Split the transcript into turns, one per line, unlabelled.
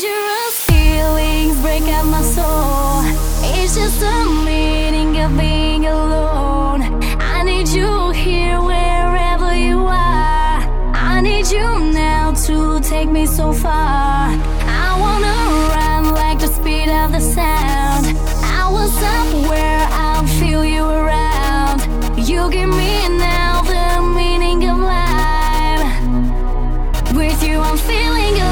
dangerous feelings break out my soul. It's just the meaning of being alone. I need you here wherever you are. I need you now to take me so far. I wanna run like the speed of the sound. I will stop where I'll feel you around. You give me now the meaning of life. With you, I'm feeling alive.